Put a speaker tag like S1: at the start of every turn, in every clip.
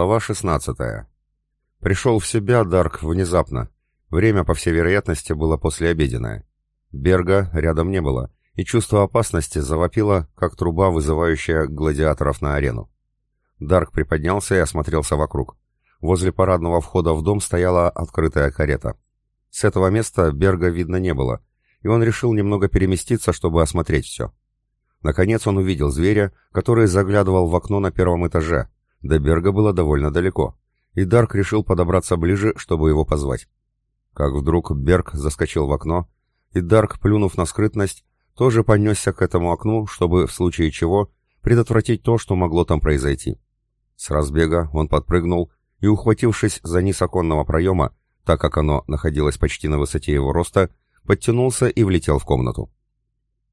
S1: Глава 16. Пришел в себя Дарк внезапно. Время, по всей вероятности, было послеобеденное. Берга рядом не было, и чувство опасности завопило, как труба, вызывающая гладиаторов на арену. Дарк приподнялся и осмотрелся вокруг. Возле парадного входа в дом стояла открытая карета. С этого места Берга видно не было, и он решил немного переместиться, чтобы осмотреть все. Наконец он увидел зверя, который заглядывал в окно на первом этаже — до Берга было довольно далеко, и Дарк решил подобраться ближе, чтобы его позвать. Как вдруг Берг заскочил в окно, и Дарк, плюнув на скрытность, тоже понесся к этому окну, чтобы, в случае чего, предотвратить то, что могло там произойти. С разбега он подпрыгнул и, ухватившись за низ оконного проема, так как оно находилось почти на высоте его роста, подтянулся и влетел в комнату.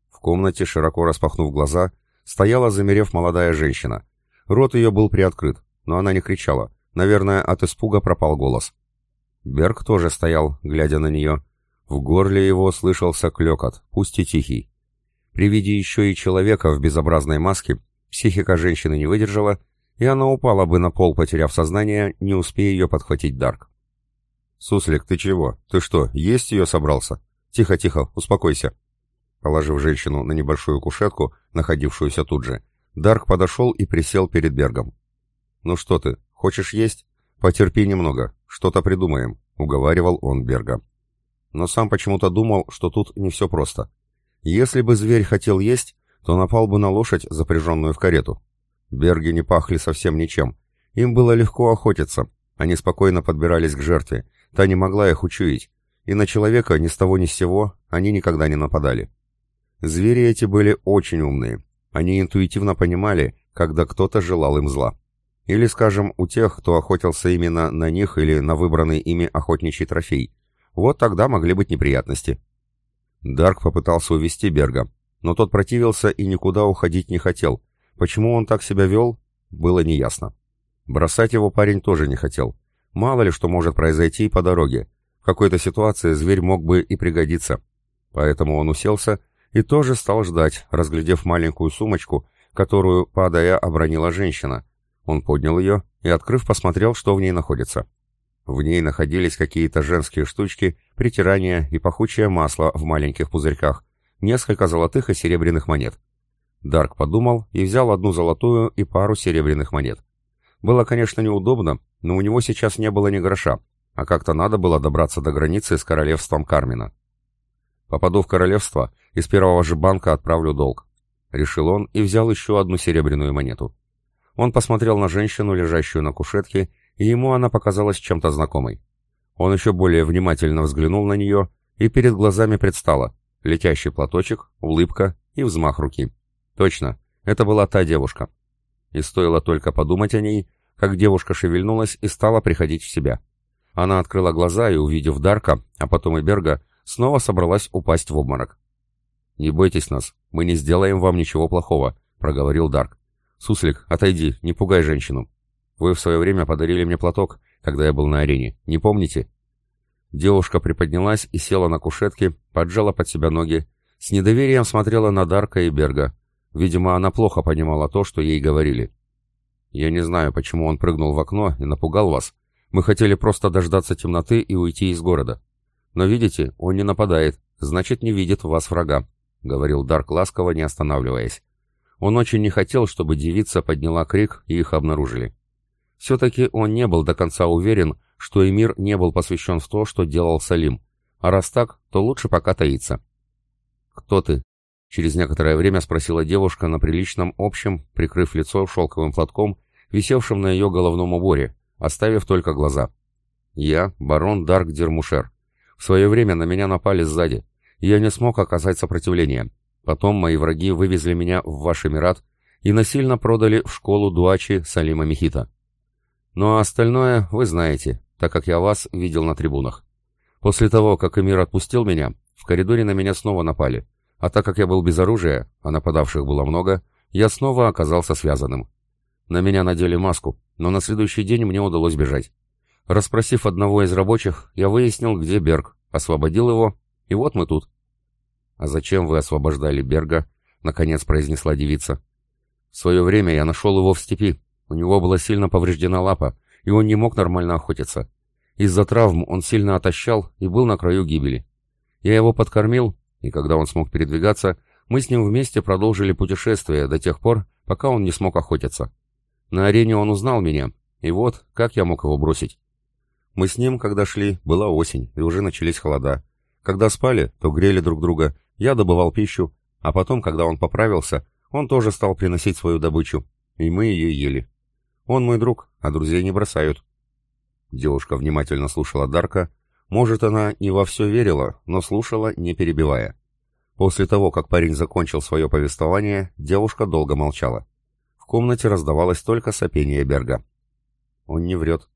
S1: В комнате, широко распахнув глаза, стояла, замерев молодая женщина, Рот ее был приоткрыт, но она не кричала. Наверное, от испуга пропал голос. Берг тоже стоял, глядя на нее. В горле его слышался клекот, пусть и тихий. При виде еще и человека в безобразной маске психика женщины не выдержала, и она упала бы на пол, потеряв сознание, не успея ее подхватить Дарк. «Суслик, ты чего? Ты что, есть ее собрался? Тихо-тихо, успокойся!» Положив женщину на небольшую кушетку, находившуюся тут же, Дарк подошел и присел перед Бергом. «Ну что ты, хочешь есть? Потерпи немного, что-то придумаем», — уговаривал он Берга. Но сам почему-то думал, что тут не все просто. Если бы зверь хотел есть, то напал бы на лошадь, запряженную в карету. Берги не пахли совсем ничем. Им было легко охотиться. Они спокойно подбирались к жертве. Та не могла их учуять. И на человека ни с того ни с сего они никогда не нападали. Звери эти были очень умные. Они интуитивно понимали, когда кто-то желал им зла. Или, скажем, у тех, кто охотился именно на них или на выбранный ими охотничий трофей. Вот тогда могли быть неприятности. Дарк попытался увести Берга, но тот противился и никуда уходить не хотел. Почему он так себя вел, было неясно. Бросать его парень тоже не хотел. Мало ли что может произойти по дороге. В какой-то ситуации зверь мог бы и пригодиться. Поэтому он уселся и тоже стал ждать, разглядев маленькую сумочку, которую, падая, обронила женщина. Он поднял ее и, открыв, посмотрел, что в ней находится. В ней находились какие-то женские штучки, притирания и пахучее масло в маленьких пузырьках, несколько золотых и серебряных монет. Дарк подумал и взял одну золотую и пару серебряных монет. Было, конечно, неудобно, но у него сейчас не было ни гроша, а как-то надо было добраться до границы с королевством Кармина. Попаду в королевство, из первого же банка отправлю долг. Решил он и взял еще одну серебряную монету. Он посмотрел на женщину, лежащую на кушетке, и ему она показалась чем-то знакомой. Он еще более внимательно взглянул на нее, и перед глазами предстала летящий платочек, улыбка и взмах руки. Точно, это была та девушка. И стоило только подумать о ней, как девушка шевельнулась и стала приходить в себя. Она открыла глаза и, увидев Дарка, а потом и Берга, снова собралась упасть в обморок. «Не бойтесь нас, мы не сделаем вам ничего плохого», — проговорил Дарк. «Суслик, отойди, не пугай женщину. Вы в свое время подарили мне платок, когда я был на арене, не помните?» Девушка приподнялась и села на кушетке, поджала под себя ноги, с недоверием смотрела на Дарка и Берга. Видимо, она плохо понимала то, что ей говорили. «Я не знаю, почему он прыгнул в окно и напугал вас. Мы хотели просто дождаться темноты и уйти из города. Но видите, он не нападает, значит, не видит в вас врага», говорил Дарк ласково, не останавливаясь. Он очень не хотел, чтобы девица подняла крик и их обнаружили. Все-таки он не был до конца уверен, что Эмир не был посвящен в то, что делал Салим. А раз так, то лучше пока таиться. «Кто ты?» — через некоторое время спросила девушка на приличном общем, прикрыв лицо шелковым платком, висевшим на ее головном уборе, оставив только глаза. «Я — барон Дарк Дермушер. В свое время на меня напали сзади я не смог оказать сопротивление. Потом мои враги вывезли меня в ваш Эмират и насильно продали в школу Дуачи Салима Мехита. Ну а остальное вы знаете, так как я вас видел на трибунах. После того, как Эмир отпустил меня, в коридоре на меня снова напали. А так как я был без оружия, а нападавших было много, я снова оказался связанным. На меня надели маску, но на следующий день мне удалось бежать. Распросив одного из рабочих, я выяснил, где Берг, освободил его и вот мы тут. «А зачем вы освобождали Берга?» — наконец произнесла девица. «В свое время я нашел его в степи. У него была сильно повреждена лапа, и он не мог нормально охотиться. Из-за травм он сильно отощал и был на краю гибели. Я его подкормил, и когда он смог передвигаться, мы с ним вместе продолжили путешествие до тех пор, пока он не смог охотиться. На арене он узнал меня, и вот как я мог его бросить. Мы с ним, когда шли, была осень, и уже начались холода. Когда спали, то грели друг друга, я добывал пищу, а потом, когда он поправился, он тоже стал приносить свою добычу, и мы ее ели. Он мой друг, а друзей не бросают. Девушка внимательно слушала Дарка. Может, она не во все верила, но слушала, не перебивая. После того, как парень закончил свое повествование, девушка долго молчала. В комнате раздавалось только сопение Берга. Он не врет.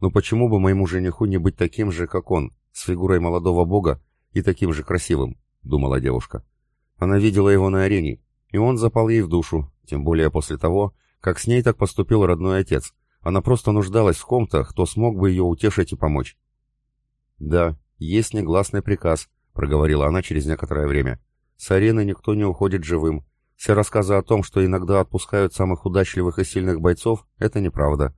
S1: Но ну почему бы моему жениху не быть таким же, как он, с фигурой молодого бога и таким же красивым», — думала девушка. Она видела его на арене, и он запал ей в душу, тем более после того, как с ней так поступил родной отец. Она просто нуждалась в ком-то, кто смог бы ее утешить и помочь. «Да, есть негласный приказ», — проговорила она через некоторое время. «С арены никто не уходит живым. Все рассказы о том, что иногда отпускают самых удачливых и сильных бойцов, это неправда.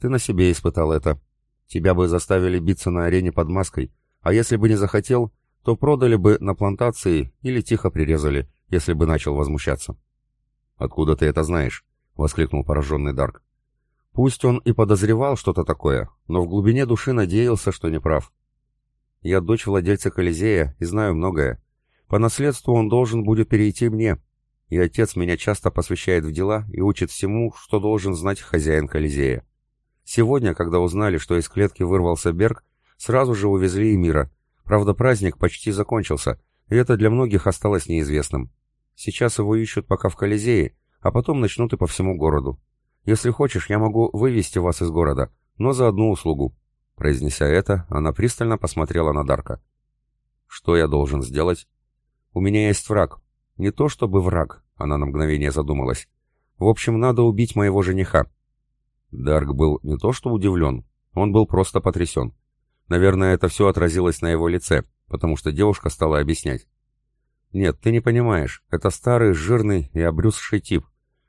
S1: Ты на себе испытал это. Тебя бы заставили биться на арене под маской, а если бы не захотел, то продали бы на плантации или тихо прирезали, если бы начал возмущаться. «Откуда ты это знаешь?» — воскликнул пораженный Дарк. Пусть он и подозревал что-то такое, но в глубине души надеялся, что не прав. «Я дочь владельца Колизея и знаю многое. По наследству он должен будет перейти мне, и отец меня часто посвящает в дела и учит всему, что должен знать хозяин Колизея. Сегодня, когда узнали, что из клетки вырвался Берг, сразу же увезли и мира, Правда, праздник почти закончился, и это для многих осталось неизвестным. Сейчас его ищут пока в Колизее, а потом начнут и по всему городу. Если хочешь, я могу вывести вас из города, но за одну услугу». Произнеся это, она пристально посмотрела на Дарка. «Что я должен сделать?» «У меня есть враг. Не то чтобы враг», — она на мгновение задумалась. «В общем, надо убить моего жениха». Дарк был не то что удивлен, он был просто потрясен. Наверное, это все отразилось на его лице, потому что девушка стала объяснять. «Нет, ты не понимаешь. Это старый, жирный и обрюзший тип.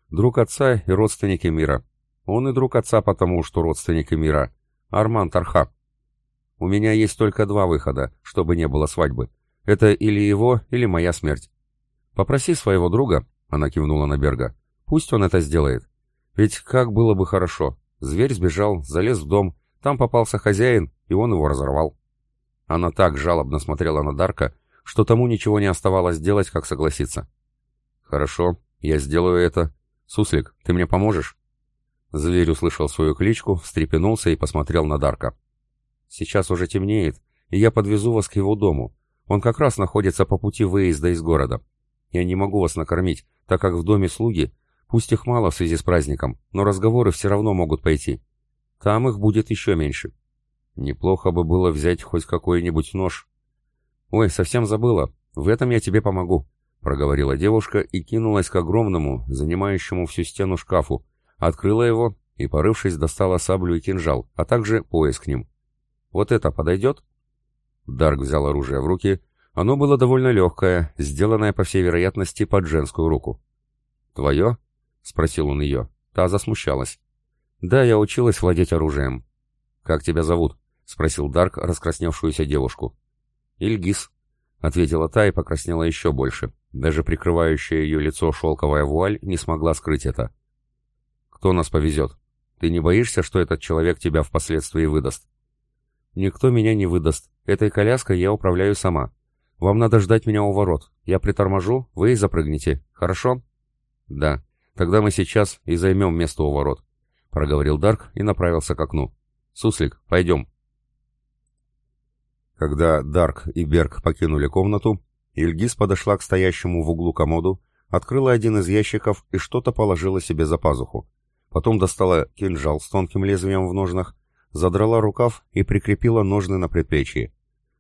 S1: Друг отца и родственники мира. Он и друг отца, потому что родственники мира. Арман Тарха. У меня есть только два выхода, чтобы не было свадьбы. Это или его, или моя смерть. Попроси своего друга, — она кивнула на Берга, — пусть он это сделает. Ведь как было бы хорошо. Зверь сбежал, залез в дом, там попался хозяин, и он его разорвал. Она так жалобно смотрела на Дарка, что тому ничего не оставалось делать, как согласиться. «Хорошо, я сделаю это. Суслик, ты мне поможешь?» Зверь услышал свою кличку, встрепенулся и посмотрел на Дарка. «Сейчас уже темнеет, и я подвезу вас к его дому. Он как раз находится по пути выезда из города. Я не могу вас накормить, так как в доме слуги, пусть их мало в связи с праздником, но разговоры все равно могут пойти. Там их будет еще меньше. Неплохо бы было взять хоть какой-нибудь нож. «Ой, совсем забыла. В этом я тебе помогу», — проговорила девушка и кинулась к огромному, занимающему всю стену шкафу, открыла его и, порывшись, достала саблю и кинжал, а также пояс к ним. «Вот это подойдет?» Дарк взял оружие в руки. Оно было довольно легкое, сделанное, по всей вероятности, под женскую руку. «Твое?» — спросил он ее. Та засмущалась. «Да, я училась владеть оружием». «Как тебя зовут?» спросил Дарк раскрасневшуюся девушку. Ильгиз, ответила та и покраснела еще больше. Даже прикрывающая ее лицо шелковая вуаль не смогла скрыть это. Кто нас повезет? Ты не боишься, что этот человек тебя впоследствии выдаст? Никто меня не выдаст. Этой коляской я управляю сама. Вам надо ждать меня у ворот. Я приторможу, вы и запрыгнете. Хорошо? Да. Тогда мы сейчас и займем место у ворот, проговорил Дарк и направился к окну. Суслик, пойдем. Когда Дарк и Берг покинули комнату, Ильгиз подошла к стоящему в углу комоду, открыла один из ящиков и что-то положила себе за пазуху. Потом достала кинжал с тонким лезвием в ножнах, задрала рукав и прикрепила ножны на предплечье.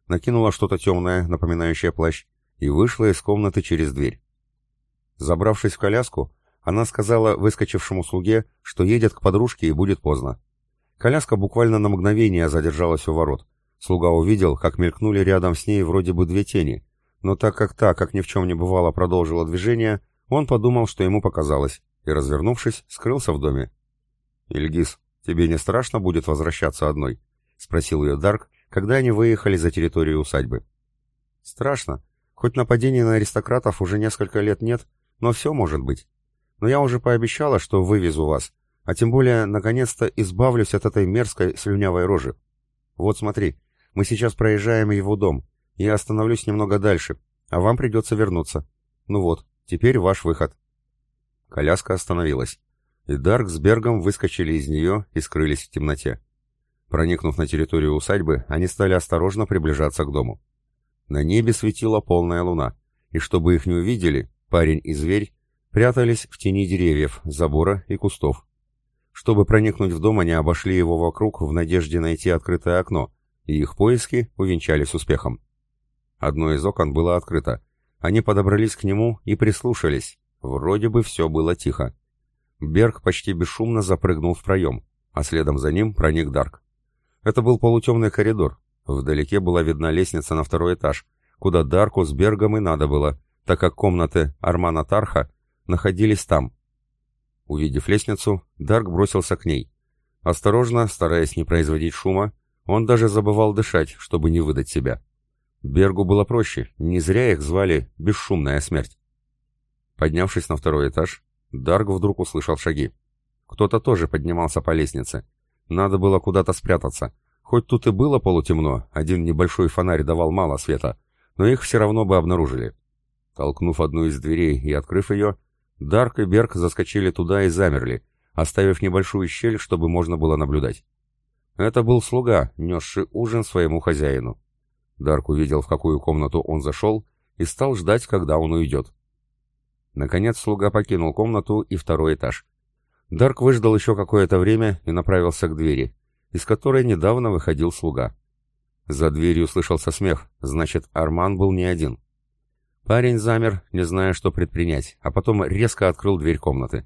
S1: Накинула что-то темное, напоминающее плащ, и вышла из комнаты через дверь. Забравшись в коляску, она сказала выскочившему слуге, что едет к подружке и будет поздно. Коляска буквально на мгновение задержалась у ворот. Слуга увидел, как мелькнули рядом с ней вроде бы две тени, но так как та, как ни в чем не бывало, продолжила движение, он подумал, что ему показалось, и, развернувшись, скрылся в доме. «Ильгиз, тебе не страшно будет возвращаться одной?» — спросил ее Дарк, когда они выехали за территорию усадьбы. «Страшно. Хоть нападений на аристократов уже несколько лет нет, но все может быть. Но я уже пообещала, что вывезу вас, а тем более, наконец-то, избавлюсь от этой мерзкой слюнявой рожи. Вот смотри, мы сейчас проезжаем его дом. Я остановлюсь немного дальше, а вам придется вернуться. Ну вот, теперь ваш выход». Коляска остановилась, и Дарк с Бергом выскочили из нее и скрылись в темноте. Проникнув на территорию усадьбы, они стали осторожно приближаться к дому. На небе светила полная луна, и чтобы их не увидели, парень и зверь прятались в тени деревьев, забора и кустов. Чтобы проникнуть в дом, они обошли его вокруг в надежде найти открытое окно, и их поиски увенчались успехом. Одно из окон было открыто. Они подобрались к нему и прислушались. Вроде бы все было тихо. Берг почти бесшумно запрыгнул в проем, а следом за ним проник Дарк. Это был полутемный коридор. Вдалеке была видна лестница на второй этаж, куда Дарку с Бергом и надо было, так как комнаты Армана Тарха находились там. Увидев лестницу, Дарк бросился к ней. Осторожно, стараясь не производить шума, он даже забывал дышать, чтобы не выдать себя. Бергу было проще, не зря их звали «бесшумная смерть». Поднявшись на второй этаж, Дарк вдруг услышал шаги. Кто-то тоже поднимался по лестнице. Надо было куда-то спрятаться. Хоть тут и было полутемно, один небольшой фонарь давал мало света, но их все равно бы обнаружили. Толкнув одну из дверей и открыв ее, Дарк и Берг заскочили туда и замерли, оставив небольшую щель, чтобы можно было наблюдать. Это был слуга, несший ужин своему хозяину. Дарк увидел, в какую комнату он зашел, и стал ждать, когда он уйдет. Наконец слуга покинул комнату и второй этаж. Дарк выждал еще какое-то время и направился к двери, из которой недавно выходил слуга. За дверью слышался смех, значит, Арман был не один. Парень замер, не зная, что предпринять, а потом резко открыл дверь комнаты.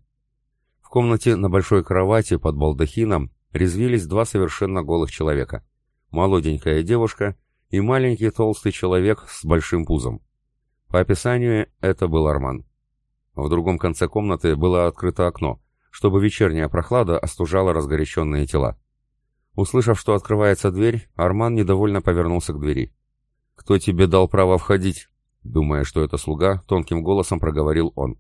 S1: В комнате на большой кровати под балдахином резвились два совершенно голых человека. Молоденькая девушка и маленький толстый человек с большим пузом. По описанию это был Арман. В другом конце комнаты было открыто окно, чтобы вечерняя прохлада остужала разгоряченные тела. Услышав, что открывается дверь, Арман недовольно повернулся к двери. «Кто тебе дал право входить?» Думая, что это слуга, тонким голосом проговорил он.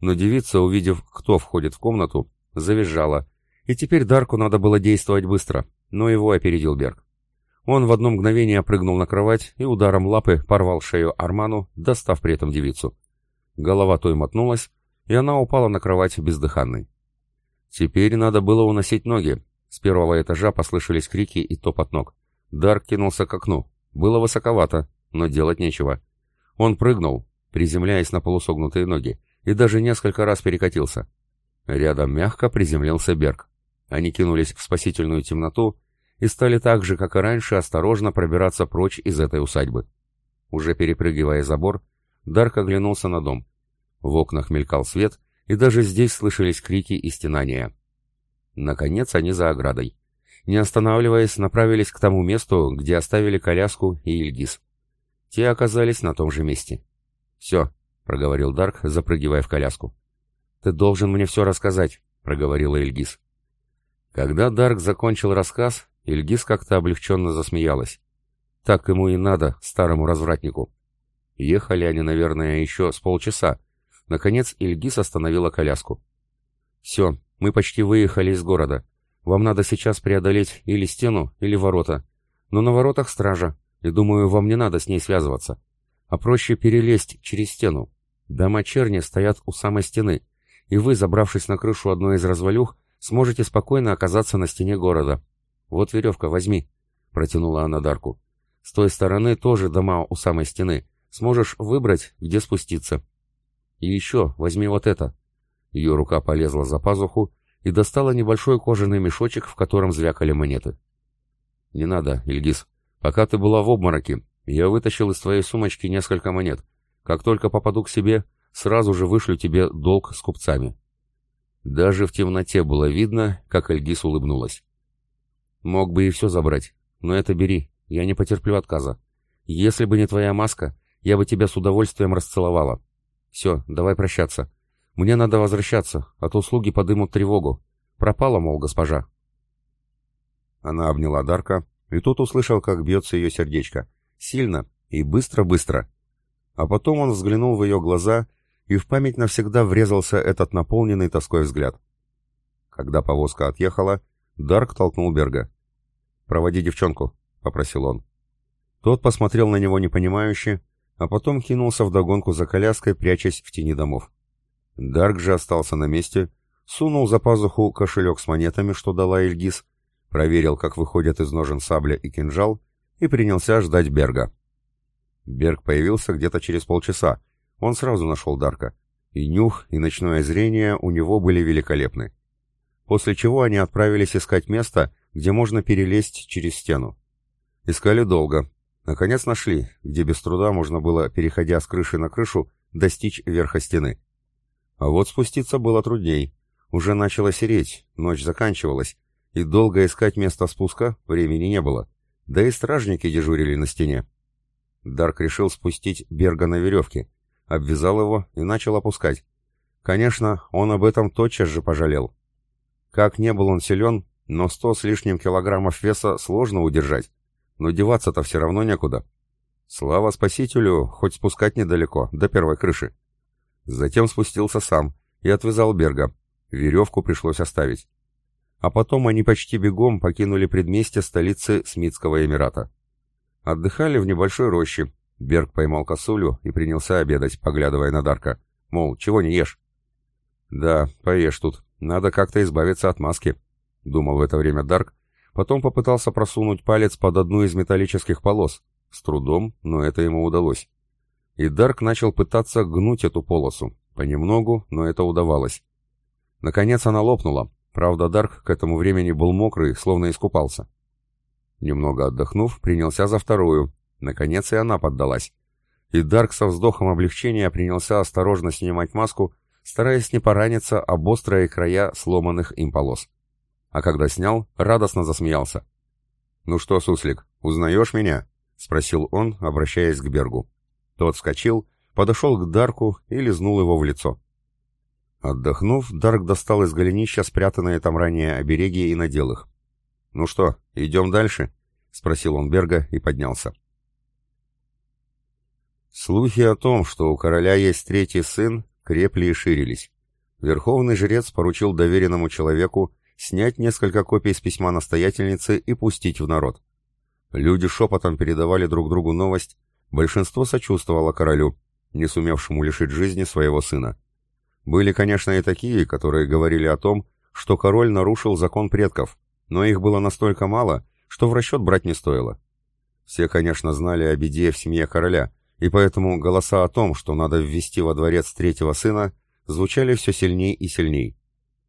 S1: Но девица, увидев, кто входит в комнату, завизжала и теперь Дарку надо было действовать быстро, но его опередил Берг. Он в одно мгновение прыгнул на кровать и ударом лапы порвал шею Арману, достав при этом девицу. Голова той мотнулась, и она упала на кровать бездыханной. Теперь надо было уносить ноги. С первого этажа послышались крики и топот ног. Дарк кинулся к окну. Было высоковато, но делать нечего. Он прыгнул, приземляясь на полусогнутые ноги, и даже несколько раз перекатился. Рядом мягко приземлился Берг. Они кинулись в спасительную темноту и стали так же, как и раньше, осторожно пробираться прочь из этой усадьбы. Уже перепрыгивая забор, Дарк оглянулся на дом. В окнах мелькал свет, и даже здесь слышались крики и стенания. Наконец они за оградой. Не останавливаясь, направились к тому месту, где оставили коляску и Ильгиз. Те оказались на том же месте. «Все», — проговорил Дарк, запрыгивая в коляску. «Ты должен мне все рассказать», — проговорила Ильгиз. Когда Дарк закончил рассказ, Ильгиз как-то облегченно засмеялась. Так ему и надо, старому развратнику. Ехали они, наверное, еще с полчаса. Наконец Ильгиз остановила коляску. «Все, мы почти выехали из города. Вам надо сейчас преодолеть или стену, или ворота. Но на воротах стража, и, думаю, вам не надо с ней связываться. А проще перелезть через стену. Дома черни стоят у самой стены, и вы, забравшись на крышу одной из развалюх, сможете спокойно оказаться на стене города. Вот веревка, возьми», — протянула она Дарку. «С той стороны тоже дома у самой стены. Сможешь выбрать, где спуститься». «И еще возьми вот это». Ее рука полезла за пазуху и достала небольшой кожаный мешочек, в котором звякали монеты. «Не надо, Ильгиз. Пока ты была в обмороке, я вытащил из твоей сумочки несколько монет. Как только попаду к себе, сразу же вышлю тебе долг с купцами». Даже в темноте было видно, как Эльгис улыбнулась. «Мог бы и все забрать, но это бери, я не потерплю отказа. Если бы не твоя маска, я бы тебя с удовольствием расцеловала. Все, давай прощаться. Мне надо возвращаться, а то слуги подымут тревогу. Пропала, мол, госпожа». Она обняла Дарка, и тот услышал, как бьется ее сердечко. Сильно и быстро-быстро. А потом он взглянул в ее глаза и в память навсегда врезался этот наполненный тоской взгляд. Когда повозка отъехала, Дарк толкнул Берга. «Проводи девчонку», — попросил он. Тот посмотрел на него непонимающе, а потом кинулся вдогонку за коляской, прячась в тени домов. Дарк же остался на месте, сунул за пазуху кошелек с монетами, что дала Эльгиз, проверил, как выходят из ножен сабля и кинжал, и принялся ждать Берга. Берг появился где-то через полчаса, он сразу нашел Дарка. И нюх, и ночное зрение у него были великолепны. После чего они отправились искать место, где можно перелезть через стену. Искали долго. Наконец нашли, где без труда можно было, переходя с крыши на крышу, достичь верха стены. А вот спуститься было трудней. Уже начало сереть, ночь заканчивалась, и долго искать место спуска времени не было. Да и стражники дежурили на стене. Дарк решил спустить Берга на веревке, обвязал его и начал опускать. Конечно, он об этом тотчас же пожалел. Как не был он силен, но сто с лишним килограммов веса сложно удержать, но деваться-то все равно некуда. Слава спасителю, хоть спускать недалеко, до первой крыши. Затем спустился сам и отвязал Берга. Веревку пришлось оставить. А потом они почти бегом покинули предместье столицы Смитского Эмирата. Отдыхали в небольшой роще, Берг поймал косулю и принялся обедать, поглядывая на Дарка. Мол, чего не ешь? Да, поешь тут. Надо как-то избавиться от маски, думал в это время Дарк. Потом попытался просунуть палец под одну из металлических полос. С трудом, но это ему удалось. И Дарк начал пытаться гнуть эту полосу. Понемногу, но это удавалось. Наконец она лопнула. Правда, Дарк к этому времени был мокрый, словно искупался. Немного отдохнув, принялся за вторую, Наконец и она поддалась. И Дарк со вздохом облегчения принялся осторожно снимать маску, стараясь не пораниться об острые края сломанных им полос. А когда снял, радостно засмеялся. «Ну что, суслик, узнаешь меня?» — спросил он, обращаясь к Бергу. Тот вскочил, подошел к Дарку и лизнул его в лицо. Отдохнув, Дарк достал из голенища спрятанные там ранее обереги и надел их. «Ну что, идем дальше?» — спросил он Берга и поднялся. Слухи о том, что у короля есть третий сын, крепли и ширились. Верховный жрец поручил доверенному человеку снять несколько копий с письма настоятельницы и пустить в народ. Люди шепотом передавали друг другу новость, большинство сочувствовало королю, не сумевшему лишить жизни своего сына. Были, конечно, и такие, которые говорили о том, что король нарушил закон предков, но их было настолько мало, что в расчет брать не стоило. Все, конечно, знали о беде в семье короля, и поэтому голоса о том, что надо ввести во дворец третьего сына, звучали все сильнее и сильнее.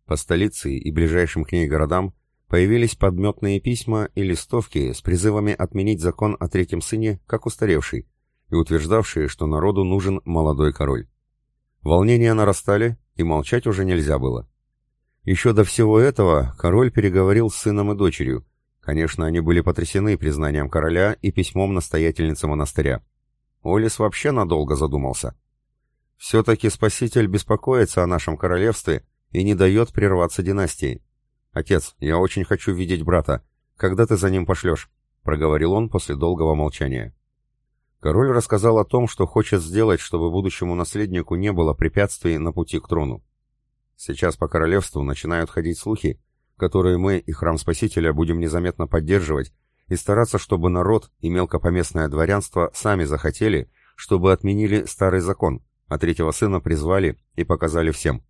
S1: По столице и ближайшим к ней городам появились подметные письма и листовки с призывами отменить закон о третьем сыне как устаревший и утверждавшие, что народу нужен молодой король. Волнения нарастали, и молчать уже нельзя было. Еще до всего этого король переговорил с сыном и дочерью. Конечно, они были потрясены признанием короля и письмом настоятельницы монастыря. Олис вообще надолго задумался. Все-таки Спаситель беспокоится о нашем королевстве и не дает прерваться династии. «Отец, я очень хочу видеть брата. Когда ты за ним пошлешь?» — проговорил он после долгого молчания. Король рассказал о том, что хочет сделать, чтобы будущему наследнику не было препятствий на пути к трону. Сейчас по королевству начинают ходить слухи, которые мы и Храм Спасителя будем незаметно поддерживать, и стараться, чтобы народ и мелкопоместное дворянство сами захотели, чтобы отменили старый закон, а третьего сына призвали и показали всем.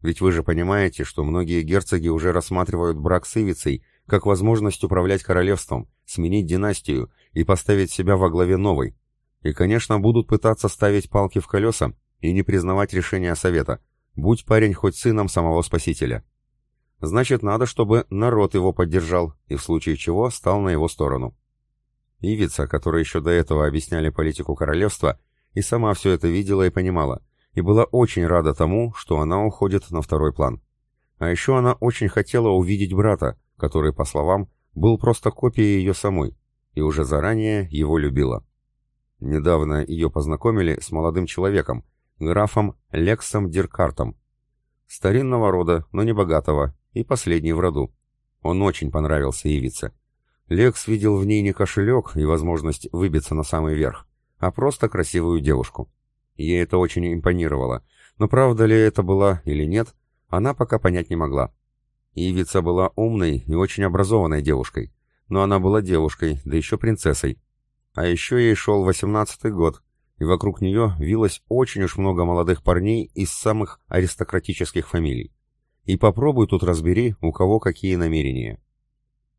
S1: Ведь вы же понимаете, что многие герцоги уже рассматривают брак с Ивицей как возможность управлять королевством, сменить династию и поставить себя во главе новой. И, конечно, будут пытаться ставить палки в колеса и не признавать решения совета, будь парень хоть сыном самого спасителя. Значит, надо, чтобы народ его поддержал и в случае чего стал на его сторону. Ивица, которая еще до этого объясняли политику королевства, и сама все это видела и понимала, и была очень рада тому, что она уходит на второй план. А еще она очень хотела увидеть брата, который, по словам, был просто копией ее самой, и уже заранее его любила. Недавно ее познакомили с молодым человеком, графом Лексом Диркартом. Старинного рода, но не богатого, и последний в роду. Он очень понравился Ивице. Лекс видел в ней не кошелек и возможность выбиться на самый верх, а просто красивую девушку. Ей это очень импонировало, но правда ли это была или нет, она пока понять не могла. Ивица была умной и очень образованной девушкой, но она была девушкой, да еще принцессой. А еще ей шел восемнадцатый год, и вокруг нее вилось очень уж много молодых парней из самых аристократических фамилий. И попробуй тут разбери, у кого какие намерения.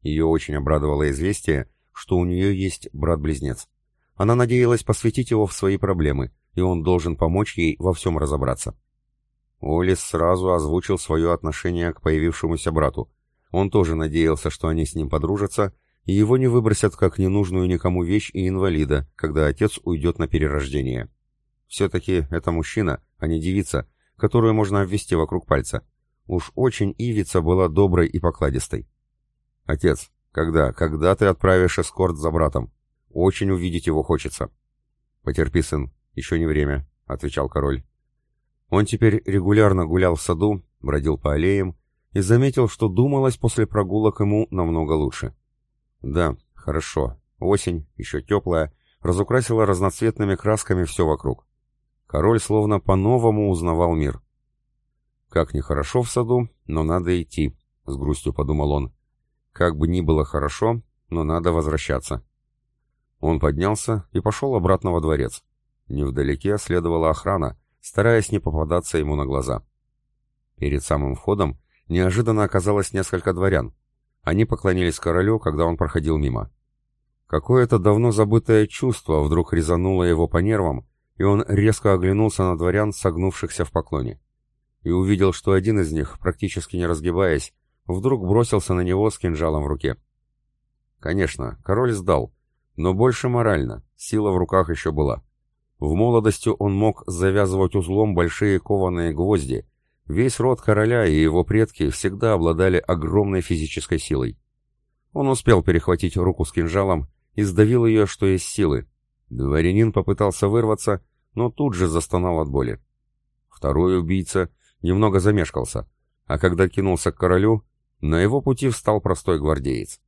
S1: Ее очень обрадовало известие, что у нее есть брат-близнец. Она надеялась посвятить его в свои проблемы, и он должен помочь ей во всем разобраться. Олис сразу озвучил свое отношение к появившемуся брату. Он тоже надеялся, что они с ним подружатся, и его не выбросят как ненужную никому вещь и инвалида, когда отец уйдет на перерождение. Все-таки это мужчина, а не девица, которую можно обвести вокруг пальца. Уж очень Ивица была доброй и покладистой. «Отец, когда, когда ты отправишь эскорт за братом? Очень увидеть его хочется». «Потерпи, сын, еще не время», — отвечал король. Он теперь регулярно гулял в саду, бродил по аллеям и заметил, что думалось после прогулок ему намного лучше. «Да, хорошо. Осень, еще теплая, разукрасила разноцветными красками все вокруг. Король словно по-новому узнавал мир. Как нехорошо в саду, но надо идти, с грустью подумал он. Как бы ни было хорошо, но надо возвращаться. Он поднялся и пошел обратно во дворец. Невдалеке следовала охрана, стараясь не попадаться ему на глаза. Перед самым входом неожиданно оказалось несколько дворян. Они поклонились королю, когда он проходил мимо. Какое-то давно забытое чувство вдруг резануло его по нервам, и он резко оглянулся на дворян, согнувшихся в поклоне и увидел, что один из них, практически не разгибаясь, вдруг бросился на него с кинжалом в руке. Конечно, король сдал, но больше морально, сила в руках еще была. В молодости он мог завязывать узлом большие кованые гвозди. Весь род короля и его предки всегда обладали огромной физической силой. Он успел перехватить руку с кинжалом и сдавил ее, что есть силы. Дворянин попытался вырваться, но тут же застонал от боли. Второй убийца — немного замешкался, а когда кинулся к королю, на его пути встал простой гвардеец.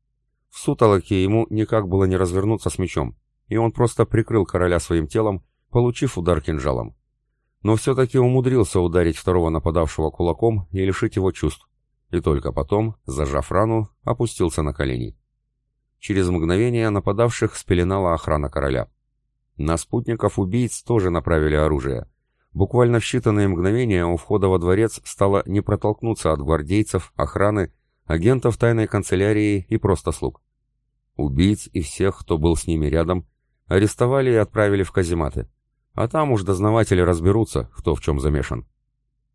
S1: В сутолоке ему никак было не развернуться с мечом, и он просто прикрыл короля своим телом, получив удар кинжалом. Но все-таки умудрился ударить второго нападавшего кулаком и лишить его чувств, и только потом, зажав рану, опустился на колени. Через мгновение нападавших спеленала охрана короля. На спутников убийц тоже направили оружие, Буквально в считанные мгновения у входа во дворец стало не протолкнуться от гвардейцев, охраны, агентов тайной канцелярии и просто слуг. Убийц и всех, кто был с ними рядом, арестовали и отправили в казематы. А там уж дознаватели разберутся, кто в чем замешан.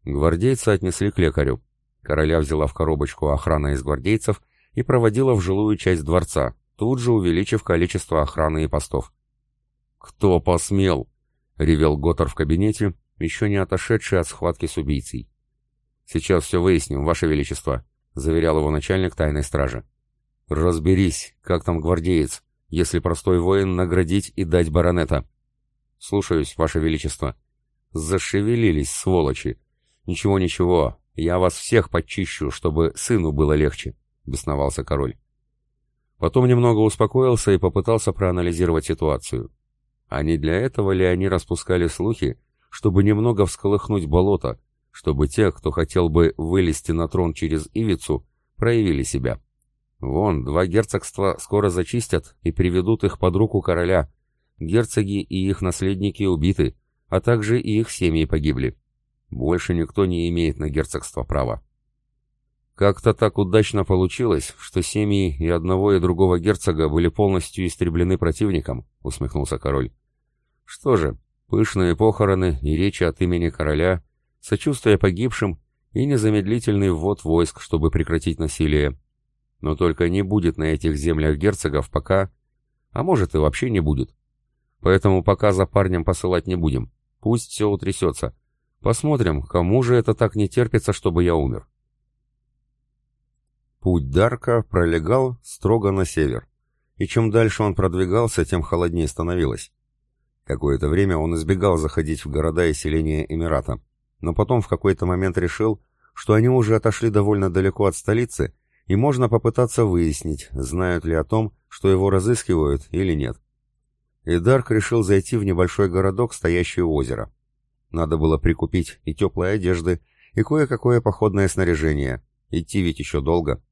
S1: Гвардейца отнесли к лекарю. Короля взяла в коробочку охрана из гвардейцев и проводила в жилую часть дворца, тут же увеличив количество охраны и постов. «Кто посмел?» — ревел Готар в кабинете, еще не отошедший от схватки с убийцей. «Сейчас все выясним, Ваше Величество», — заверял его начальник тайной стражи. «Разберись, как там гвардеец, если простой воин наградить и дать баронета». «Слушаюсь, Ваше Величество». «Зашевелились, сволочи!» «Ничего-ничего, я вас всех подчищу, чтобы сыну было легче», — бесновался король. Потом немного успокоился и попытался проанализировать ситуацию. А не для этого ли они распускали слухи, чтобы немного всколыхнуть болото, чтобы те, кто хотел бы вылезти на трон через Ивицу, проявили себя. Вон, два герцогства скоро зачистят и приведут их под руку короля. Герцоги и их наследники убиты, а также и их семьи погибли. Больше никто не имеет на герцогство права. Как-то так удачно получилось, что семьи и одного и другого герцога были полностью истреблены противником, усмехнулся король. Что же, Пышные похороны и речи от имени короля, сочувствие погибшим и незамедлительный ввод войск, чтобы прекратить насилие. Но только не будет на этих землях герцогов пока... А может и вообще не будет. Поэтому пока за парнем посылать не будем. Пусть все утрясется. Посмотрим, кому же это так не терпится, чтобы я умер. Путь Дарка пролегал строго на север. И чем дальше он продвигался, тем холоднее становилось. Какое-то время он избегал заходить в города и селения Эмирата, но потом в какой-то момент решил, что они уже отошли довольно далеко от столицы, и можно попытаться выяснить, знают ли о том, что его разыскивают или нет. И Дарк решил зайти в небольшой городок, стоящий у озера. Надо было прикупить и теплые одежды, и кое-какое походное снаряжение. Идти ведь еще долго.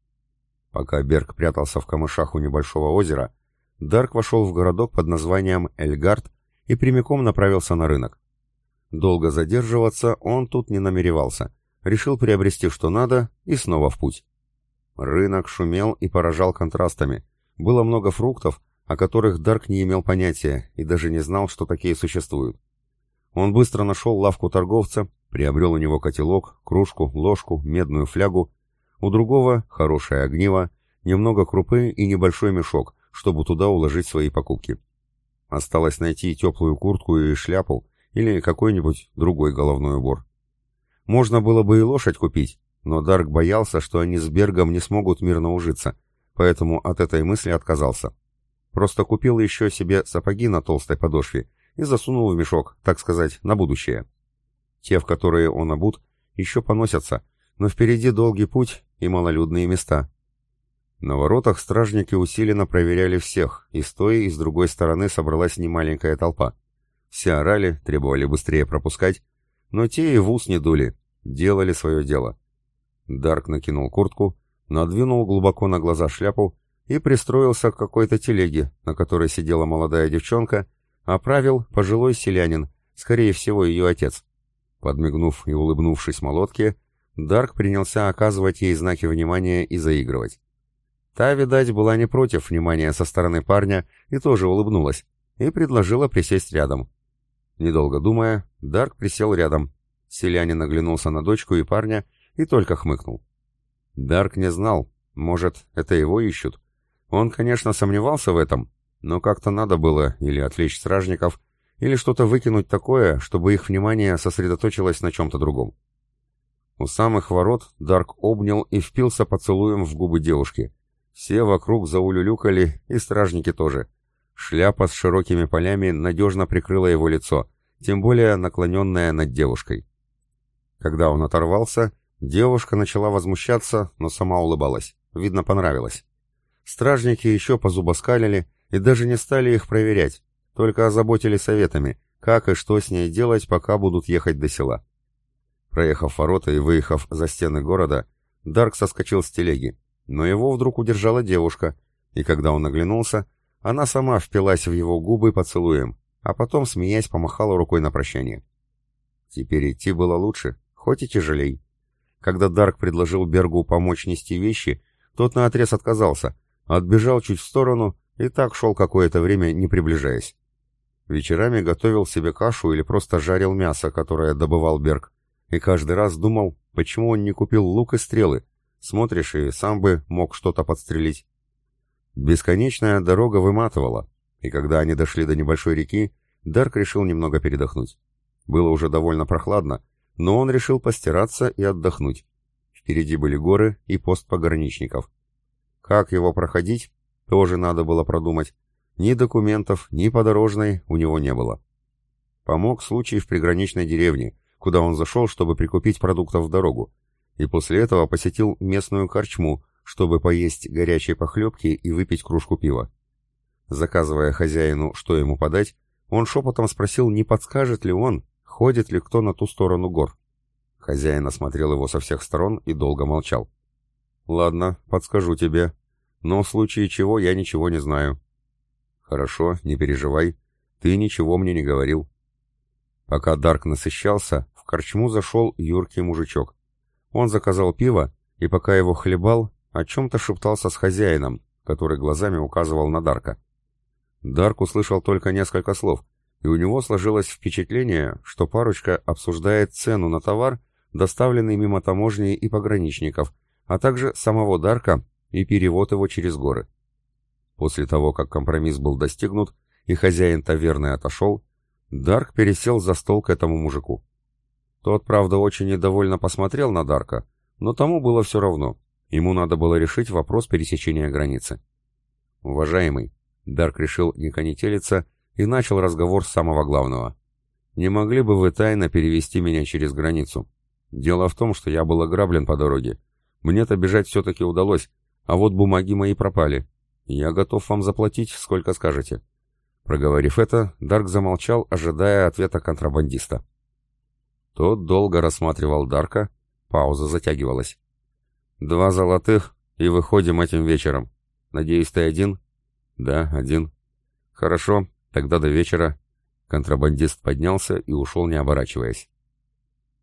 S1: Пока Берг прятался в камышах у небольшого озера, Дарк вошел в городок под названием Эльгард и прямиком направился на рынок. Долго задерживаться он тут не намеревался, решил приобрести что надо и снова в путь. Рынок шумел и поражал контрастами. Было много фруктов, о которых Дарк не имел понятия и даже не знал, что такие существуют. Он быстро нашел лавку торговца, приобрел у него котелок, кружку, ложку, медную флягу, у другого хорошее огниво, немного крупы и небольшой мешок, чтобы туда уложить свои покупки. Осталось найти теплую куртку и шляпу, или какой-нибудь другой головной убор. Можно было бы и лошадь купить, но Дарк боялся, что они с Бергом не смогут мирно ужиться, поэтому от этой мысли отказался. Просто купил еще себе сапоги на толстой подошве и засунул в мешок, так сказать, на будущее. Те, в которые он обут, еще поносятся, но впереди долгий путь и малолюдные места, на воротах стражники усиленно проверяли всех, и с той, и с другой стороны собралась немаленькая толпа. Все орали, требовали быстрее пропускать, но те и в ус не дули, делали свое дело. Дарк накинул куртку, надвинул глубоко на глаза шляпу и пристроился к какой-то телеге, на которой сидела молодая девчонка, а правил пожилой селянин, скорее всего, ее отец. Подмигнув и улыбнувшись молотке, Дарк принялся оказывать ей знаки внимания и заигрывать. Та, видать, была не против внимания со стороны парня и тоже улыбнулась, и предложила присесть рядом. Недолго думая, Дарк присел рядом. Селянин оглянулся на дочку и парня и только хмыкнул. Дарк не знал, может, это его ищут. Он, конечно, сомневался в этом, но как-то надо было или отвлечь стражников, или что-то выкинуть такое, чтобы их внимание сосредоточилось на чем-то другом. У самых ворот Дарк обнял и впился поцелуем в губы девушки. Все вокруг заулюлюкали, и стражники тоже. Шляпа с широкими полями надежно прикрыла его лицо, тем более наклоненная над девушкой. Когда он оторвался, девушка начала возмущаться, но сама улыбалась. Видно, понравилось. Стражники еще позубоскалили и даже не стали их проверять, только озаботили советами, как и что с ней делать, пока будут ехать до села. Проехав ворота и выехав за стены города, Дарк соскочил с телеги, но его вдруг удержала девушка, и когда он оглянулся, она сама впилась в его губы поцелуем, а потом, смеясь, помахала рукой на прощание. Теперь идти было лучше, хоть и тяжелей. Когда Дарк предложил Бергу помочь нести вещи, тот наотрез отказался, отбежал чуть в сторону и так шел какое-то время, не приближаясь. Вечерами готовил себе кашу или просто жарил мясо, которое добывал Берг, и каждый раз думал, почему он не купил лук и стрелы, Смотришь, и сам бы мог что-то подстрелить. Бесконечная дорога выматывала, и когда они дошли до небольшой реки, Дарк решил немного передохнуть. Было уже довольно прохладно, но он решил постираться и отдохнуть. Впереди были горы и пост пограничников. Как его проходить, тоже надо было продумать. Ни документов, ни подорожной у него не было. Помог случай в приграничной деревне, куда он зашел, чтобы прикупить продуктов в дорогу, и после этого посетил местную корчму, чтобы поесть горячие похлебки и выпить кружку пива. Заказывая хозяину, что ему подать, он шепотом спросил, не подскажет ли он, ходит ли кто на ту сторону гор. Хозяин осмотрел его со всех сторон и долго молчал. «Ладно, подскажу тебе, но в случае чего я ничего не знаю». «Хорошо, не переживай, ты ничего мне не говорил». Пока Дарк насыщался, в корчму зашел юркий мужичок. Он заказал пиво, и пока его хлебал, о чем-то шептался с хозяином, который глазами указывал на Дарка. Дарк услышал только несколько слов, и у него сложилось впечатление, что парочка обсуждает цену на товар, доставленный мимо таможни и пограничников, а также самого Дарка и перевод его через горы. После того, как компромисс был достигнут и хозяин таверны отошел, Дарк пересел за стол к этому мужику. Тот, правда, очень недовольно посмотрел на Дарка, но тому было все равно. Ему надо было решить вопрос пересечения границы. «Уважаемый», — Дарк решил не конетелиться и начал разговор с самого главного. «Не могли бы вы тайно перевести меня через границу? Дело в том, что я был ограблен по дороге. Мне-то бежать все-таки удалось, а вот бумаги мои пропали. Я готов вам заплатить, сколько скажете». Проговорив это, Дарк замолчал, ожидая ответа контрабандиста. Тот долго рассматривал Дарка, пауза затягивалась. «Два золотых, и выходим этим вечером. Надеюсь, ты один?» «Да, один». «Хорошо, тогда до вечера». Контрабандист поднялся и ушел, не оборачиваясь.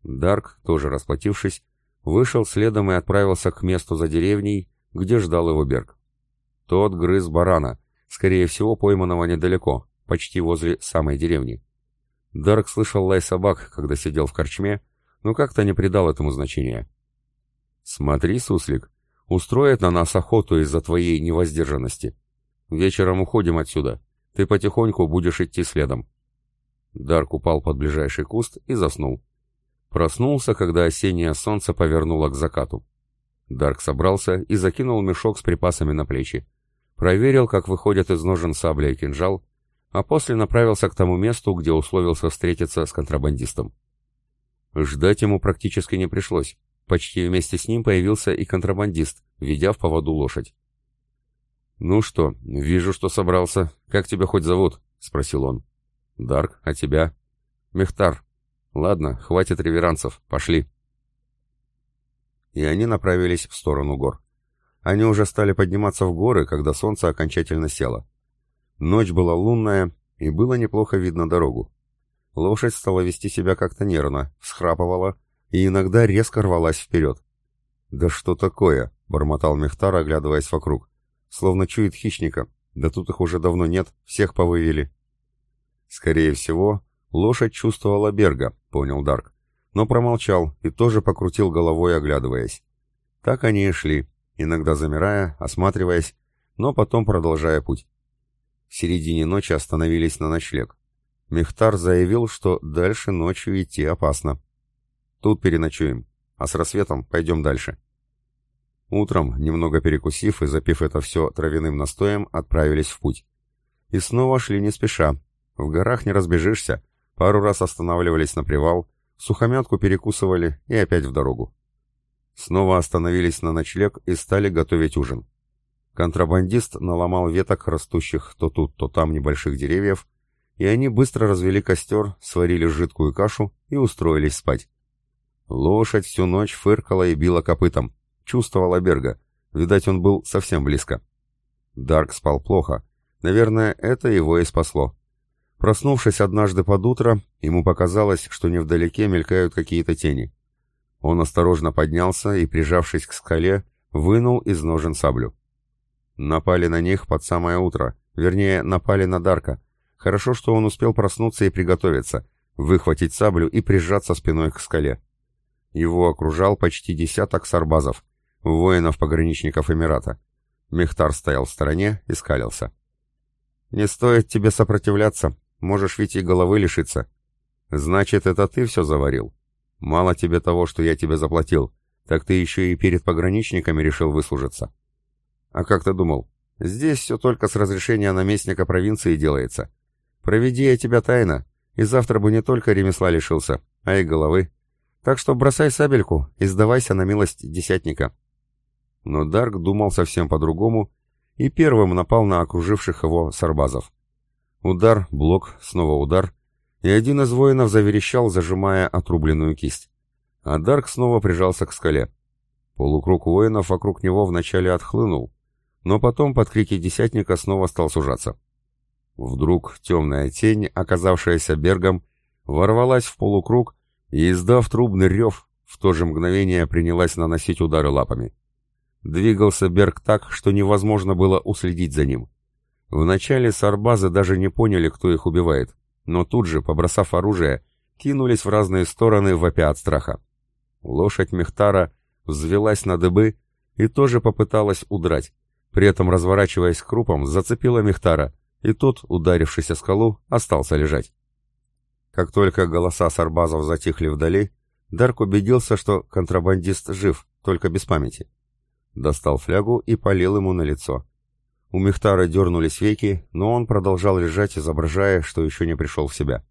S1: Дарк, тоже расплатившись, вышел следом и отправился к месту за деревней, где ждал его Берг. Тот грыз барана, скорее всего, пойманного недалеко, почти возле самой деревни. Дарк слышал лай собак, когда сидел в корчме, но как-то не придал этому значения. «Смотри, суслик, устроят на нас охоту из-за твоей невоздержанности. Вечером уходим отсюда. Ты потихоньку будешь идти следом». Дарк упал под ближайший куст и заснул. Проснулся, когда осеннее солнце повернуло к закату. Дарк собрался и закинул мешок с припасами на плечи. Проверил, как выходят из ножен сабля и кинжал, а после направился к тому месту, где условился встретиться с контрабандистом. Ждать ему практически не пришлось. Почти вместе с ним появился и контрабандист, ведя в поводу лошадь. «Ну что, вижу, что собрался. Как тебя хоть зовут?» — спросил он. «Дарк, а тебя?» «Мехтар. Ладно, хватит реверансов. Пошли». И они направились в сторону гор. Они уже стали подниматься в горы, когда солнце окончательно село. Ночь была лунная, и было неплохо видно дорогу. Лошадь стала вести себя как-то нервно, всхрапывала и иногда резко рвалась вперед. «Да что такое?» — бормотал Мехтар, оглядываясь вокруг. «Словно чует хищника. Да тут их уже давно нет, всех повывели». «Скорее всего, лошадь чувствовала Берга», — понял Дарк. Но промолчал и тоже покрутил головой, оглядываясь. Так они и шли, иногда замирая, осматриваясь, но потом продолжая путь. В середине ночи остановились на ночлег. Мехтар заявил, что дальше ночью идти опасно. Тут переночуем, а с рассветом пойдем дальше. Утром, немного перекусив и запив это все травяным настоем, отправились в путь. И снова шли не спеша. В горах не разбежишься, пару раз останавливались на привал, сухомятку перекусывали и опять в дорогу. Снова остановились на ночлег и стали готовить ужин. Контрабандист наломал веток, растущих то тут, то там небольших деревьев, и они быстро развели костер, сварили жидкую кашу и устроились спать. Лошадь всю ночь фыркала и била копытом. Чувствовала Берга. Видать, он был совсем близко. Дарк спал плохо. Наверное, это его и спасло. Проснувшись однажды под утро, ему показалось, что невдалеке мелькают какие-то тени. Он осторожно поднялся и, прижавшись к скале, вынул из ножен саблю. Напали на них под самое утро. Вернее, напали на Дарка. Хорошо, что он успел проснуться и приготовиться, выхватить саблю и прижаться спиной к скале. Его окружал почти десяток сарбазов, воинов-пограничников Эмирата. Мехтар стоял в стороне и скалился. «Не стоит тебе сопротивляться, можешь ведь и головы лишиться». «Значит, это ты все заварил? Мало тебе того, что я тебе заплатил, так ты еще и перед пограничниками решил выслужиться». А как ты думал? Здесь все только с разрешения наместника провинции делается. Проведи я тебя тайно, и завтра бы не только ремесла лишился, а и головы. Так что бросай сабельку и сдавайся на милость десятника». Но Дарк думал совсем по-другому и первым напал на окруживших его сарбазов. Удар, блок, снова удар, и один из воинов заверещал, зажимая отрубленную кисть. А Дарк снова прижался к скале. Полукруг воинов вокруг него вначале отхлынул, но потом под крики десятника снова стал сужаться. Вдруг темная тень, оказавшаяся Бергом, ворвалась в полукруг и, издав трубный рев, в то же мгновение принялась наносить удары лапами. Двигался Берг так, что невозможно было уследить за ним. Вначале сарбазы даже не поняли, кто их убивает, но тут же, побросав оружие, кинулись в разные стороны, вопя от страха. Лошадь Мехтара взвелась на дыбы и тоже попыталась удрать, при этом, разворачиваясь крупом, зацепила Мехтара, и тот, ударившись о скалу, остался лежать. Как только голоса сарбазов затихли вдали, Дарк убедился, что контрабандист жив, только без памяти. Достал флягу и полил ему на лицо. У Мехтара дернулись веки, но он продолжал лежать, изображая, что еще не пришел в себя.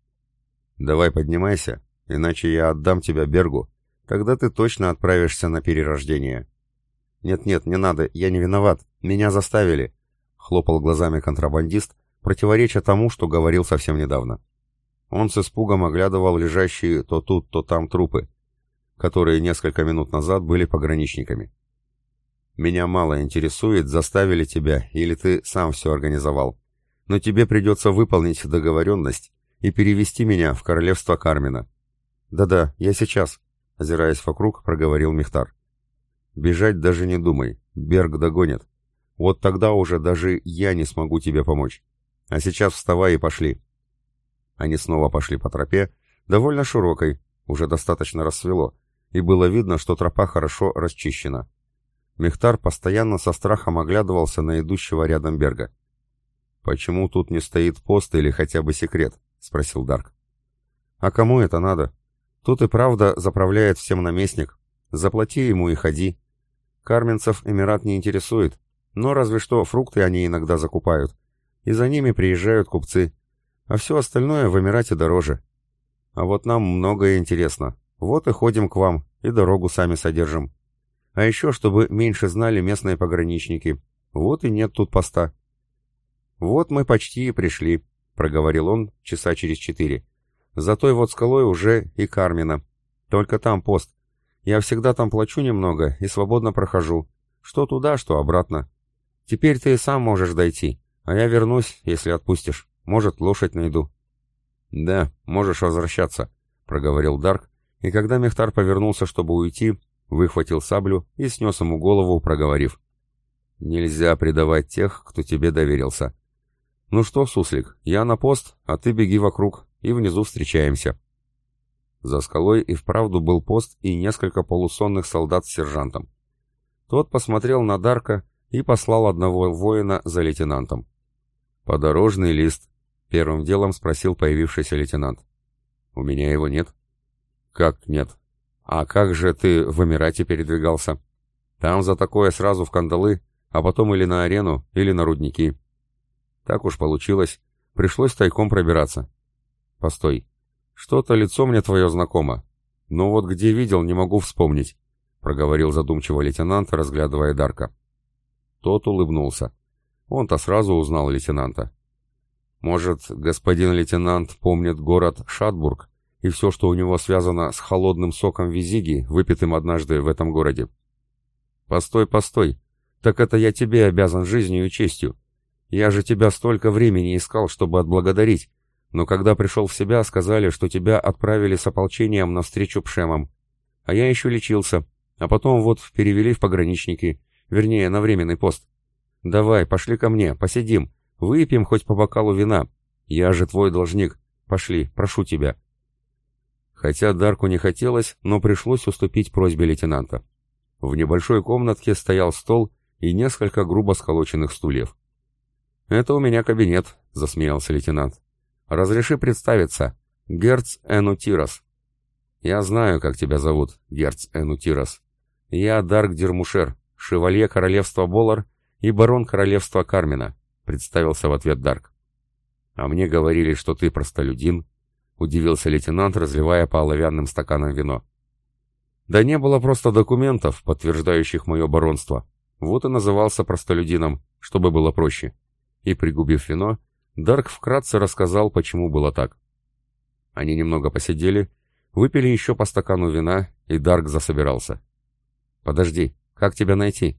S1: «Давай поднимайся, иначе я отдам тебя Бергу. Тогда ты точно отправишься на перерождение». «Нет-нет, не надо, я не виноват, меня заставили», — хлопал глазами контрабандист, противореча тому, что говорил совсем недавно. Он с испугом оглядывал лежащие то тут, то там трупы, которые несколько минут назад были пограничниками. «Меня мало интересует, заставили тебя или ты сам все организовал. Но тебе придется выполнить договоренность и перевести меня в королевство Кармина». «Да-да, я сейчас», — озираясь вокруг, проговорил Михтар. Бежать даже не думай, Берг догонит. Вот тогда уже даже я не смогу тебе помочь. А сейчас вставай и пошли». Они снова пошли по тропе, довольно широкой, уже достаточно рассвело, и было видно, что тропа хорошо расчищена. Мехтар постоянно со страхом оглядывался на идущего рядом Берга. «Почему тут не стоит пост или хотя бы секрет?» — спросил Дарк. «А кому это надо? Тут и правда заправляет всем наместник. Заплати ему и ходи. Карменцев Эмират не интересует, но разве что фрукты они иногда закупают, и за ними приезжают купцы, а все остальное в Эмирате дороже. А вот нам многое интересно, вот и ходим к вам, и дорогу сами содержим. А еще, чтобы меньше знали местные пограничники, вот и нет тут поста. «Вот мы почти и пришли», — проговорил он часа через четыре. «За той вот скалой уже и Кармина. Только там пост, я всегда там плачу немного и свободно прохожу. Что туда, что обратно. Теперь ты и сам можешь дойти, а я вернусь, если отпустишь. Может, лошадь найду». «Да, можешь возвращаться», — проговорил Дарк, и когда Мехтар повернулся, чтобы уйти, выхватил саблю и снес ему голову, проговорив. «Нельзя предавать тех, кто тебе доверился». «Ну что, суслик, я на пост, а ты беги вокруг, и внизу встречаемся». За скалой и вправду был пост и несколько полусонных солдат с сержантом. Тот посмотрел на Дарка и послал одного воина за лейтенантом. «Подорожный лист», — первым делом спросил появившийся лейтенант. «У меня его нет». «Как нет?» «А как же ты в Эмирате передвигался?» «Там за такое сразу в кандалы, а потом или на арену, или на рудники». «Так уж получилось. Пришлось тайком пробираться». «Постой. Что-то лицо мне твое знакомо. Но вот где видел, не могу вспомнить», — проговорил задумчиво лейтенант, разглядывая Дарка. Тот улыбнулся. Он-то сразу узнал лейтенанта. «Может, господин лейтенант помнит город Шатбург и все, что у него связано с холодным соком визиги, выпитым однажды в этом городе?» «Постой, постой. Так это я тебе обязан жизнью и честью. Я же тебя столько времени искал, чтобы отблагодарить, но когда пришел в себя, сказали, что тебя отправили с ополчением навстречу пшемам. А я еще лечился. А потом вот перевели в пограничники. Вернее, на временный пост. Давай, пошли ко мне, посидим. Выпьем хоть по бокалу вина. Я же твой должник. Пошли, прошу тебя. Хотя Дарку не хотелось, но пришлось уступить просьбе лейтенанта. В небольшой комнатке стоял стол и несколько грубо сколоченных стульев. «Это у меня кабинет», — засмеялся лейтенант. Разреши представиться. Герц Энутирос. Я знаю, как тебя зовут, Герц Энутирос. Я Дарк Дермушер, шевалье королевства Болар и барон королевства Кармина, представился в ответ Дарк. А мне говорили, что ты простолюдин, удивился лейтенант, разливая по оловянным стаканам вино. Да не было просто документов, подтверждающих мое баронство. Вот и назывался простолюдином, чтобы было проще. И пригубив вино, Дарк вкратце рассказал, почему было так. Они немного посидели, выпили еще по стакану вина, и Дарк засобирался. «Подожди, как тебя найти?»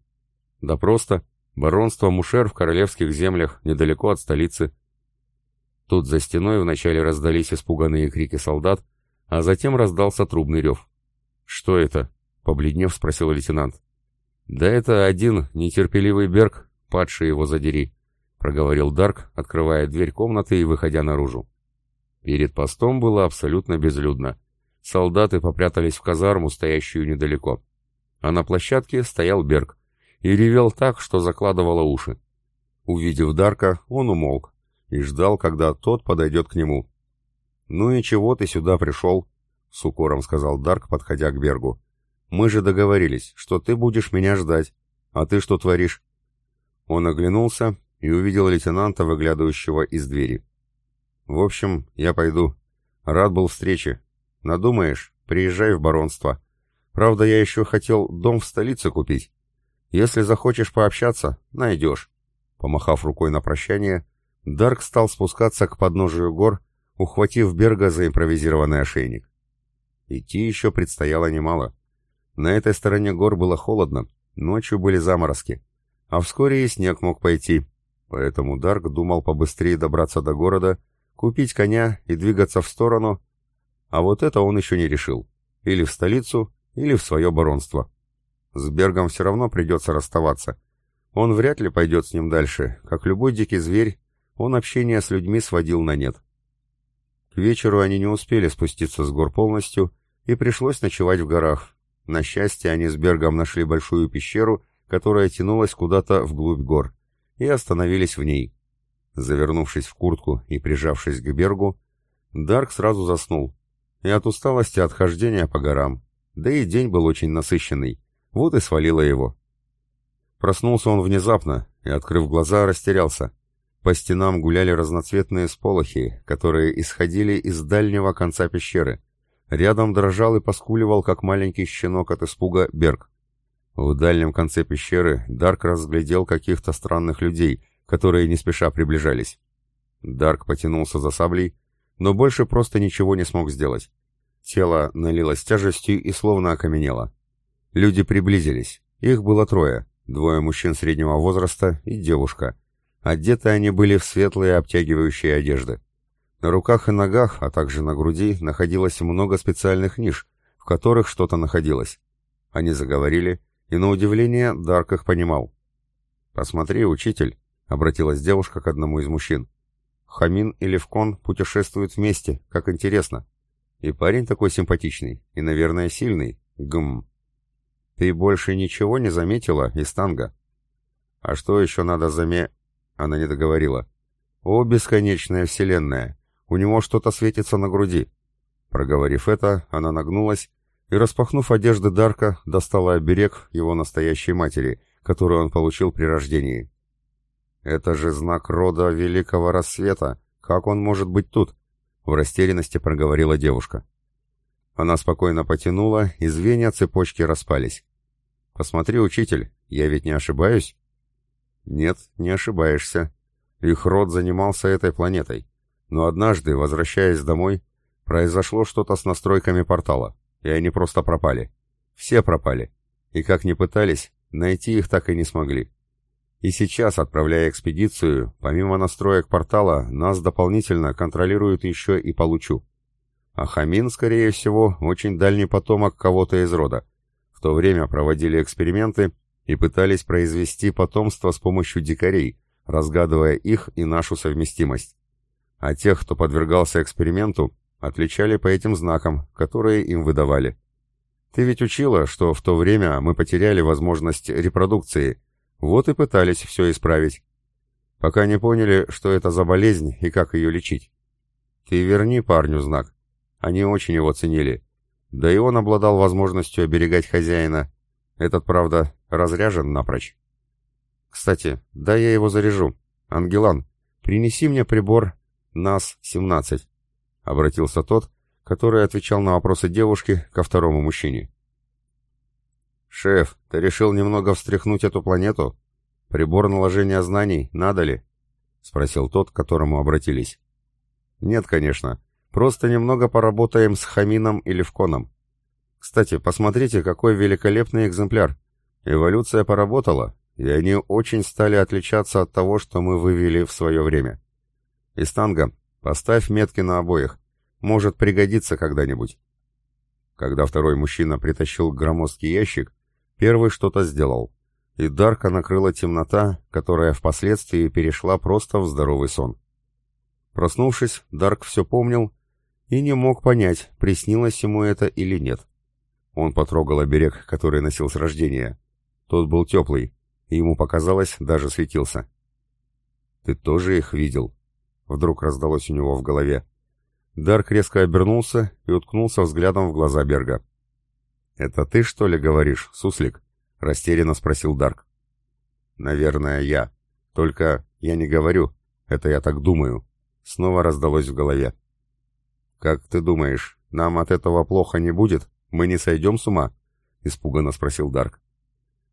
S1: «Да просто. Баронство Мушер в королевских землях, недалеко от столицы». Тут за стеной вначале раздались испуганные крики солдат, а затем раздался трубный рев. «Что это?» — побледнев спросил лейтенант. «Да это один нетерпеливый Берг, падший его задери проговорил Дарк, открывая дверь комнаты и выходя наружу. Перед постом было абсолютно безлюдно. Солдаты попрятались в казарму, стоящую недалеко. А на площадке стоял Берг и ревел так, что закладывало уши. Увидев Дарка, он умолк и ждал, когда тот подойдет к нему. «Ну и чего ты сюда пришел?» — с укором сказал Дарк, подходя к Бергу. «Мы же договорились, что ты будешь меня ждать. А ты что творишь?» Он оглянулся и увидел лейтенанта, выглядывающего из двери. «В общем, я пойду. Рад был встрече. Надумаешь, приезжай в баронство. Правда, я еще хотел дом в столице купить. Если захочешь пообщаться, найдешь». Помахав рукой на прощание, Дарк стал спускаться к подножию гор, ухватив Берга за импровизированный ошейник. Идти еще предстояло немало. На этой стороне гор было холодно, ночью были заморозки, а вскоре и снег мог пойти, Поэтому Дарк думал побыстрее добраться до города, купить коня и двигаться в сторону, а вот это он еще не решил. Или в столицу, или в свое баронство. С Бергом все равно придется расставаться. Он вряд ли пойдет с ним дальше, как любой дикий зверь, он общение с людьми сводил на нет. К вечеру они не успели спуститься с гор полностью, и пришлось ночевать в горах. На счастье, они с Бергом нашли большую пещеру, которая тянулась куда-то вглубь гор и остановились в ней. Завернувшись в куртку и прижавшись к Бергу, Дарк сразу заснул. И от усталости от хождения по горам. Да и день был очень насыщенный. Вот и свалило его. Проснулся он внезапно и, открыв глаза, растерялся. По стенам гуляли разноцветные сполохи, которые исходили из дальнего конца пещеры. Рядом дрожал и поскуливал, как маленький щенок от испуга, Берг. В дальнем конце пещеры Дарк разглядел каких-то странных людей, которые не спеша приближались. Дарк потянулся за саблей, но больше просто ничего не смог сделать. Тело налилось тяжестью и словно окаменело. Люди приблизились. Их было трое, двое мужчин среднего возраста и девушка. Одеты они были в светлые обтягивающие одежды. На руках и ногах, а также на груди, находилось много специальных ниш, в которых что-то находилось. Они заговорили, и, на удивление, Дарк их понимал. «Посмотри, учитель», — обратилась девушка к одному из мужчин. «Хамин и Левкон путешествуют вместе, как интересно. И парень такой симпатичный, и, наверное, сильный. Гм. Ты больше ничего не заметила из танга?» «А что еще надо заме...» Она не договорила. «О, бесконечная вселенная! У него что-то светится на груди!» Проговорив это, она нагнулась и, распахнув одежды Дарка, достала оберег его настоящей матери, которую он получил при рождении. «Это же знак рода Великого Рассвета! Как он может быть тут?» — в растерянности проговорила девушка. Она спокойно потянула, и звенья цепочки распались. «Посмотри, учитель, я ведь не ошибаюсь?» «Нет, не ошибаешься. Их род занимался этой планетой. Но однажды, возвращаясь домой, произошло что-то с настройками портала и они просто пропали. Все пропали. И как ни пытались, найти их так и не смогли. И сейчас, отправляя экспедицию, помимо настроек портала, нас дополнительно контролируют еще и получу. А Хамин, скорее всего, очень дальний потомок кого-то из рода. В то время проводили эксперименты и пытались произвести потомство с помощью дикарей, разгадывая их и нашу совместимость. А тех, кто подвергался эксперименту, отличали по этим знакам, которые им выдавали. Ты ведь учила, что в то время мы потеряли возможность репродукции, вот и пытались все исправить. Пока не поняли, что это за болезнь и как ее лечить. Ты верни парню знак. Они очень его ценили. Да и он обладал возможностью оберегать хозяина. Этот, правда, разряжен напрочь. Кстати, да я его заряжу. Ангелан, принеси мне прибор НАС-17 обратился тот, который отвечал на вопросы девушки ко второму мужчине. «Шеф, ты решил немного встряхнуть эту планету? Прибор наложения знаний, надо ли?» — спросил тот, к которому обратились. «Нет, конечно. Просто немного поработаем с Хамином и Левконом. Кстати, посмотрите, какой великолепный экземпляр. Эволюция поработала, и они очень стали отличаться от того, что мы вывели в свое время. Истанга, Поставь метки на обоих. Может пригодиться когда-нибудь. Когда второй мужчина притащил громоздкий ящик, первый что-то сделал. И Дарка накрыла темнота, которая впоследствии перешла просто в здоровый сон. Проснувшись, Дарк все помнил и не мог понять, приснилось ему это или нет. Он потрогал оберег, который носил с рождения. Тот был теплый, и ему показалось, даже светился. «Ты тоже их видел?» Вдруг раздалось у него в голове. Дарк резко обернулся и уткнулся взглядом в глаза Берга. «Это ты, что ли, говоришь, суслик?» — растерянно спросил Дарк. «Наверное, я. Только я не говорю. Это я так думаю». Снова раздалось в голове. «Как ты думаешь, нам от этого плохо не будет? Мы не сойдем с ума?» — испуганно спросил Дарк.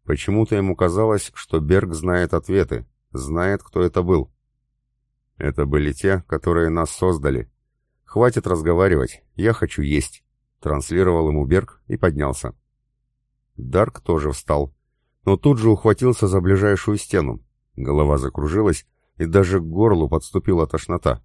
S1: Почему-то ему казалось, что Берг знает ответы, знает, кто это был. Это были те, которые нас создали. Хватит разговаривать, я хочу есть. Транслировал ему Берг и поднялся. Дарк тоже встал, но тут же ухватился за ближайшую стену. Голова закружилась, и даже к горлу подступила тошнота.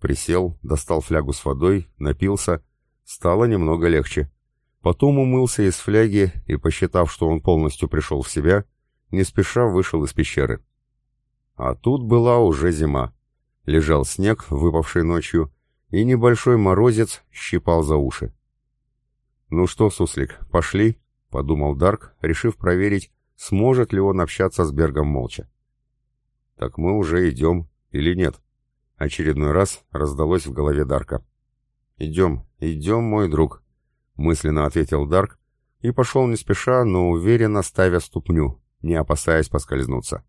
S1: Присел, достал флягу с водой, напился. Стало немного легче. Потом умылся из фляги и, посчитав, что он полностью пришел в себя, не спеша вышел из пещеры. А тут была уже зима лежал снег, выпавший ночью, и небольшой морозец щипал за уши. «Ну что, суслик, пошли?» — подумал Дарк, решив проверить, сможет ли он общаться с Бергом молча. «Так мы уже идем, или нет?» — очередной раз раздалось в голове Дарка. «Идем, идем, мой друг», — мысленно ответил Дарк и пошел не спеша, но уверенно ставя ступню, не опасаясь поскользнуться.